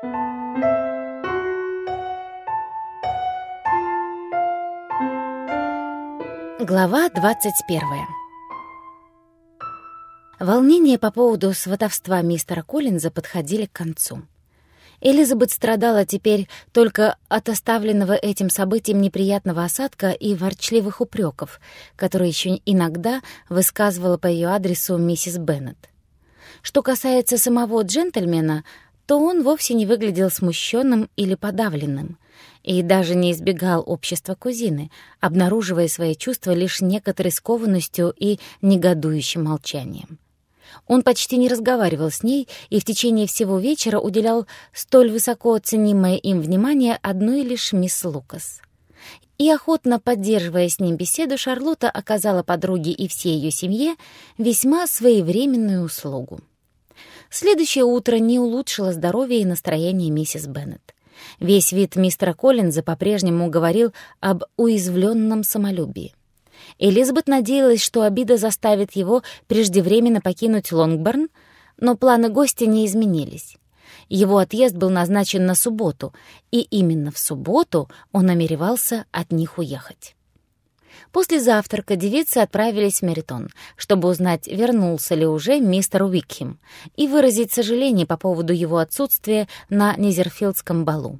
Глава 21 Волнения по поводу сватовства мистера Коллинза подходили к концу. Элизабет страдала теперь только от оставленного этим событием неприятного осадка и ворчливых упреков, которые еще иногда высказывала по ее адресу миссис Беннет. Что касается самого джентльмена, то он вовсе не выглядел смущенным или подавленным и даже не избегал общества кузины, обнаруживая свои чувства лишь некоторой скованностью и негодующим молчанием. Он почти не разговаривал с ней и в течение всего вечера уделял столь высоко оценимое им внимание одной лишь мисс Лукас. И охотно поддерживая с ним беседу, Шарлотта оказала подруге и всей ее семье весьма своевременную услугу. Следующее утро не улучшило здоровье и настроение миссис Беннет. Весь вид мистера Коллинза по-прежнему говорил об уязвленном самолюбии. Элизабет надеялась, что обида заставит его преждевременно покинуть Лонгборн, но планы гостя не изменились. Его отъезд был назначен на субботу, и именно в субботу он намеревался от них уехать. После завтрака девицы отправились в Меритон, чтобы узнать, вернулся ли уже мистер Уикхем, и выразить сожаление по поводу его отсутствия на Низерфилдском балу.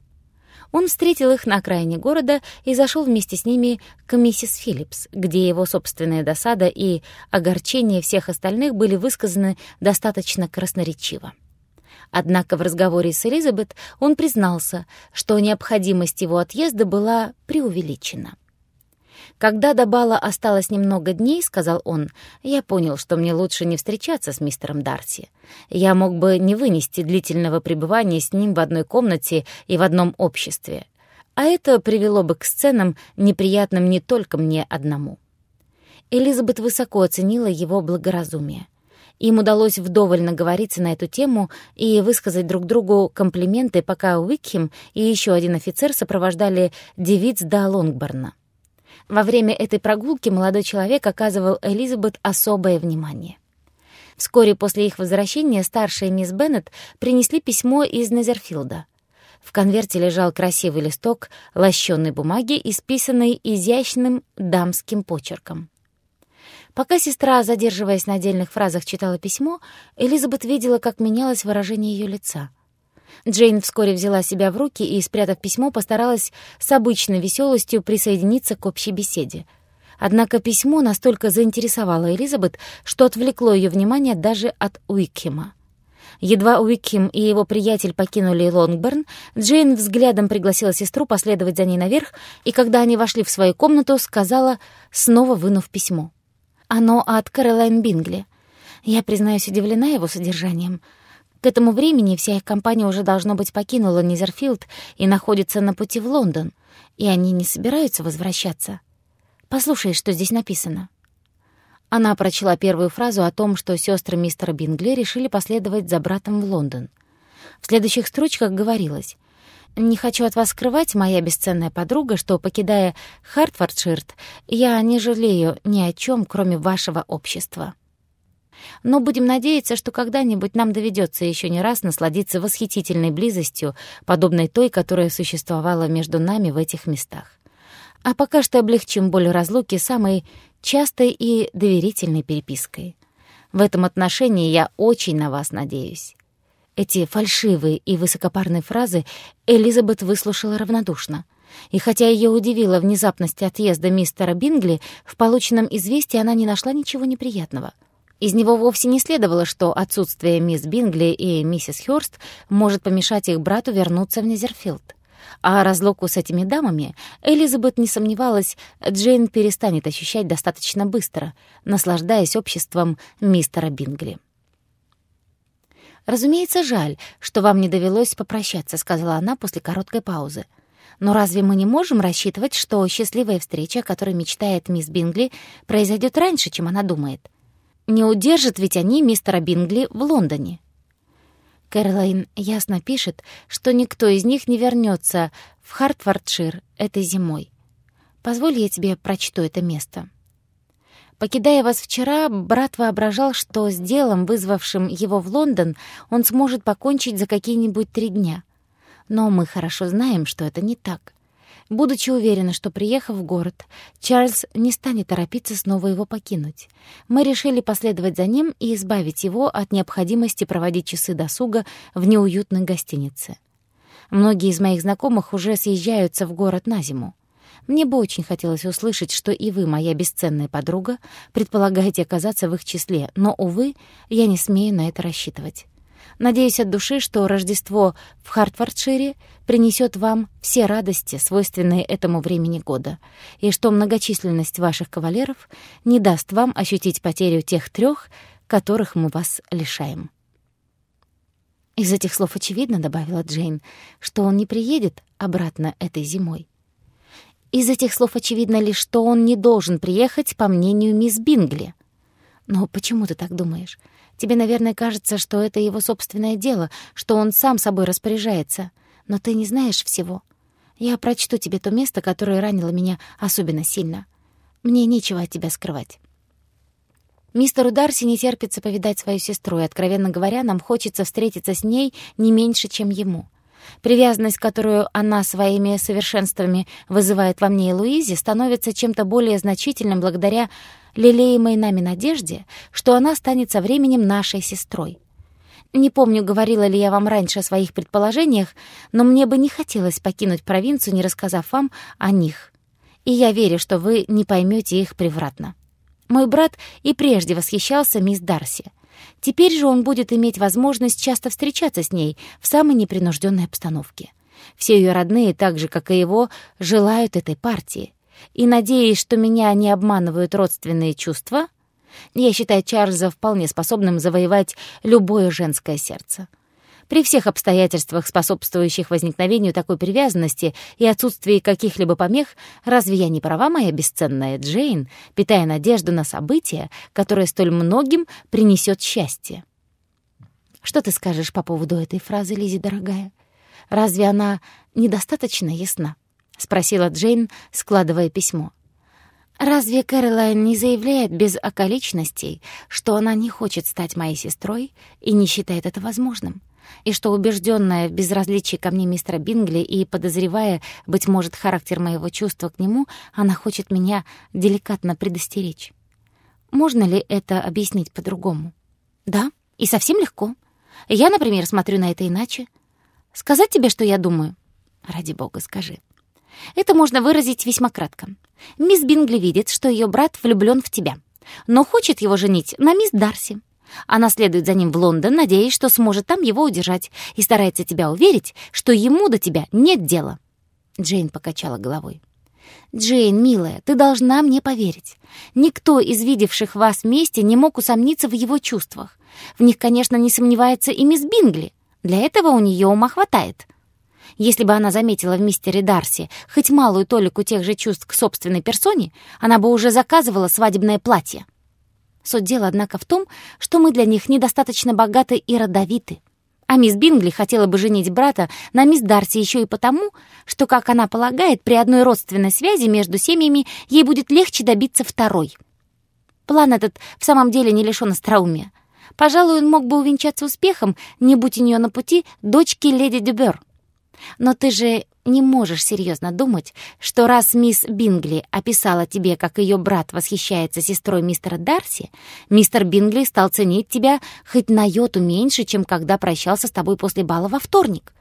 Он встретил их на окраине города и зашел вместе с ними к миссис Филлипс, где его собственная досада и огорчение всех остальных были высказаны достаточно красноречиво. Однако в разговоре с Элизабет он признался, что необходимость его отъезда была преувеличена. «Когда до бала осталось немного дней, — сказал он, — я понял, что мне лучше не встречаться с мистером Дарси. Я мог бы не вынести длительного пребывания с ним в одной комнате и в одном обществе. А это привело бы к сценам, неприятным не только мне одному». Элизабет высоко оценила его благоразумие. Им удалось вдоволь наговориться на эту тему и высказать друг другу комплименты, пока Уикхем и еще один офицер сопровождали девиц до Лонгборна. Во время этой прогулки молодой человек оказывал Элизабет особое внимание. Вскоре после их возвращения старшая мисс Беннет принесли письмо из Незерфилда. В конверте лежал красивый листок лощеной бумаги, исписанный изящным дамским почерком. Пока сестра, задерживаясь на отдельных фразах, читала письмо, Элизабет видела, как менялось выражение ее лица — Джейн вскоре взяла себя в руки и, спрятав письмо, постаралась с обычной веселостью присоединиться к общей беседе. Однако письмо настолько заинтересовало Элизабет, что отвлекло ее внимание даже от Уикхема. Едва Уикхем и его приятель покинули Лонгберн, Джейн взглядом пригласила сестру последовать за ней наверх, и когда они вошли в свою комнату, сказала, снова вынув письмо. «Оно от Кэролайн Бингли. Я, признаюсь, удивлена его содержанием. К этому времени вся их компания уже, должно быть, покинула Низерфилд и находится на пути в Лондон, и они не собираются возвращаться. Послушай, что здесь написано». Она прочла первую фразу о том, что сестры мистера Бингли решили последовать за братом в Лондон. В следующих строчках говорилось «Не хочу от вас скрывать, моя бесценная подруга, что, покидая Хартфордширт, я не жалею ни о чем, кроме вашего общества». Но будем надеяться, что когда-нибудь нам доведется еще не раз насладиться восхитительной близостью, подобной той, которая существовала между нами в этих местах. А пока что облегчим боль разлуки самой частой и доверительной перепиской. В этом отношении я очень на вас надеюсь. Эти фальшивые и высокопарные фразы Элизабет выслушала равнодушно. И хотя ее удивила внезапность отъезда мистера Бингли, в полученном известии она не нашла ничего неприятного — из него вовсе не следовало, что отсутствие мисс Бингли и миссис Хёрст может помешать их брату вернуться в Низерфилд. А разлуку с этими дамами Элизабет не сомневалась, Джейн перестанет ощущать достаточно быстро, наслаждаясь обществом мистера Бингли. «Разумеется, жаль, что вам не довелось попрощаться», — сказала она после короткой паузы. «Но разве мы не можем рассчитывать, что счастливая встреча, о которой мечтает мисс Бингли, произойдет раньше, чем она думает?» Не удержат ведь они мистера Бингли в Лондоне. Кэролайн ясно пишет, что никто из них не вернется в Хартфордшир этой зимой. Позволь я тебе прочту это место. Покидая вас вчера, брат воображал, что с делом, вызвавшим его в Лондон, он сможет покончить за какие-нибудь три дня. Но мы хорошо знаем, что это не так. Будучи уверены, что, приехав в город, Чарльз не станет торопиться снова его покинуть, мы решили последовать за ним и избавить его от необходимости проводить часы досуга в неуютной гостинице. Многие из моих знакомых уже съезжаются в город на зиму. Мне бы очень хотелось услышать, что и вы, моя бесценная подруга, предполагаете оказаться в их числе, но, увы, я не смею на это рассчитывать. Надеюсь от души, что Рождество в Хартфордшире принесет вам все радости, свойственные этому времени года, и что многочисленность ваших кавалеров не даст вам ощутить потерю тех трех, которых мы вас лишаем. Из этих слов очевидно, добавила Джейн, что он не приедет обратно этой зимой. Из этих слов очевидно лишь, что он не должен приехать, по мнению мисс Бингли. Но почему ты так думаешь? Тебе, наверное, кажется, что это его собственное дело, что он сам собой распоряжается. Но ты не знаешь всего. Я прочту тебе то место, которое ранило меня особенно сильно. Мне нечего от тебя скрывать. Мистеру Дарси не терпится повидать свою сестру, и, откровенно говоря, нам хочется встретиться с ней не меньше, чем ему. Привязанность, которую она своими совершенствами вызывает во мне и Луизе, становится чем-то более значительным благодаря лелеемой нами надежде, что она станет со временем нашей сестрой. Не помню, говорила ли я вам раньше о своих предположениях, но мне бы не хотелось покинуть провинцию, не рассказав вам о них. И я верю, что вы не поймете их превратно. Мой брат и прежде восхищался мисс Дарси. Теперь же он будет иметь возможность часто встречаться с ней в самой непринужденной обстановке. Все ее родные, так же, как и его, желают этой партии. И, надеясь, что меня не обманывают родственные чувства, я считаю Чарльза вполне способным завоевать любое женское сердце. При всех обстоятельствах, способствующих возникновению такой привязанности и отсутствии каких-либо помех, разве я не права, моя бесценная Джейн, питая надежду на событие, которое столь многим принесет счастье? Что ты скажешь по поводу этой фразы, Лизи, дорогая? Разве она недостаточно ясна? — спросила Джейн, складывая письмо. «Разве Кэролайн не заявляет без околичностей, что она не хочет стать моей сестрой и не считает это возможным? И что, убежденная в безразличии ко мне мистера Бингли и подозревая, быть может, характер моего чувства к нему, она хочет меня деликатно предостеречь? Можно ли это объяснить по-другому? Да, и совсем легко. Я, например, смотрю на это иначе. Сказать тебе, что я думаю? Ради бога, скажи. Это можно выразить весьма кратко. Мисс Бингли видит, что ее брат влюблен в тебя, но хочет его женить на мисс Дарси. Она следует за ним в Лондон, надеясь, что сможет там его удержать, и старается тебя уверить, что ему до тебя нет дела. Джейн покачала головой. «Джейн, милая, ты должна мне поверить. Никто из видевших вас вместе не мог усомниться в его чувствах. В них, конечно, не сомневается и мисс Бингли. Для этого у нее ума хватает. Если бы она заметила в мистере Дарси хоть малую толику тех же чувств к собственной персоне, она бы уже заказывала свадебное платье. Суть дела, однако, в том, что мы для них недостаточно богаты и родовиты. А мисс Бингли хотела бы женить брата на мисс Дарси еще и потому, что, как она полагает, при одной родственной связи между семьями ей будет легче добиться второй. План этот в самом деле не лишен остроумия. Пожалуй, он мог бы увенчаться успехом, не будь у нее на пути дочки леди Дюбер. Но ты же не можешь серьезно думать, что раз мисс Бингли описала тебе, как ее брат восхищается сестрой мистера Дарси, мистер Бингли стал ценить тебя хоть на йоту меньше, чем когда прощался с тобой после бала во вторник.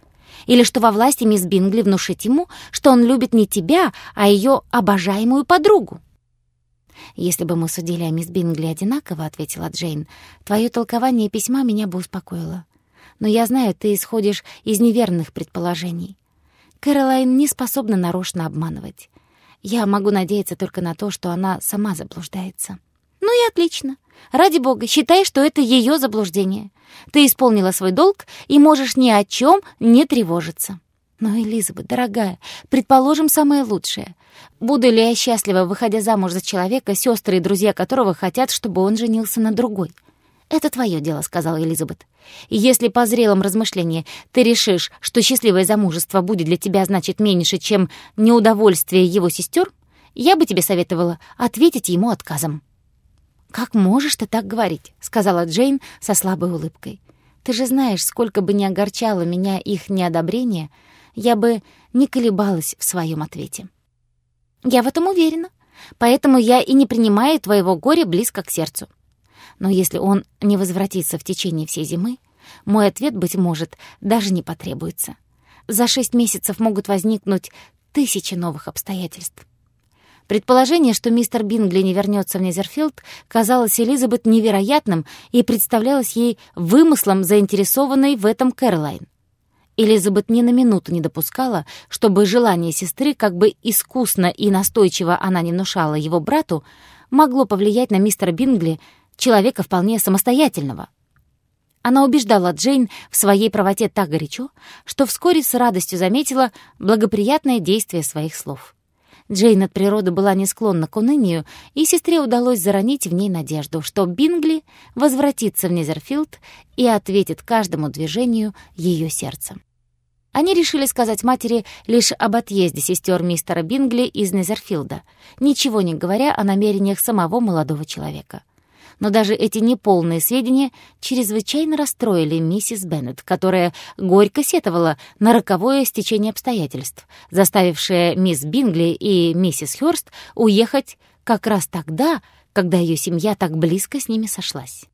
Или что во власти мисс Бингли внушить ему, что он любит не тебя, а ее обожаемую подругу. «Если бы мы судили о мисс Бингли одинаково», — ответила Джейн, «твое толкование письма меня бы успокоило но я знаю, ты исходишь из неверных предположений. Кэролайн не способна нарочно обманывать. Я могу надеяться только на то, что она сама заблуждается. Ну и отлично. Ради бога, считай, что это ее заблуждение. Ты исполнила свой долг и можешь ни о чем не тревожиться. Но, Элизабет, дорогая, предположим самое лучшее. Буду ли я счастлива, выходя замуж за человека, сестры и друзья которого хотят, чтобы он женился на другой? «Это твое дело», — сказала Элизабет. «И если по зрелом размышлении ты решишь, что счастливое замужество будет для тебя значить меньше, чем неудовольствие его сестер, я бы тебе советовала ответить ему отказом». «Как можешь ты так говорить?» — сказала Джейн со слабой улыбкой. «Ты же знаешь, сколько бы ни огорчало меня их неодобрение, я бы не колебалась в своем ответе. «Я в этом уверена, поэтому я и не принимаю твоего горя близко к сердцу. Но если он не возвратится в течение всей зимы, мой ответ, быть может, даже не потребуется. За шесть месяцев могут возникнуть тысячи новых обстоятельств. Предположение, что мистер Бингли не вернется в Незерфилд, казалось Элизабет невероятным и представлялось ей вымыслом, заинтересованной в этом Кэролайн. Элизабет ни на минуту не допускала, чтобы желание сестры, как бы искусно и настойчиво она не внушала его брату, могло повлиять на мистера Бингли, человека вполне самостоятельного. Она убеждала Джейн в своей правоте так горячо, что вскоре с радостью заметила благоприятное действие своих слов. Джейн от природы была не склонна к унынию, и сестре удалось заронить в ней надежду, что Бингли возвратится в Незерфилд и ответит каждому движению ее сердца. Они решили сказать матери лишь об отъезде сестер мистера Бингли из Незерфилда, ничего не говоря о намерениях самого молодого человека но даже эти неполные сведения чрезвычайно расстроили миссис Беннет, которая горько сетовала на роковое стечение обстоятельств, заставившее мисс Бингли и миссис Хёрст уехать как раз тогда, когда ее семья так близко с ними сошлась.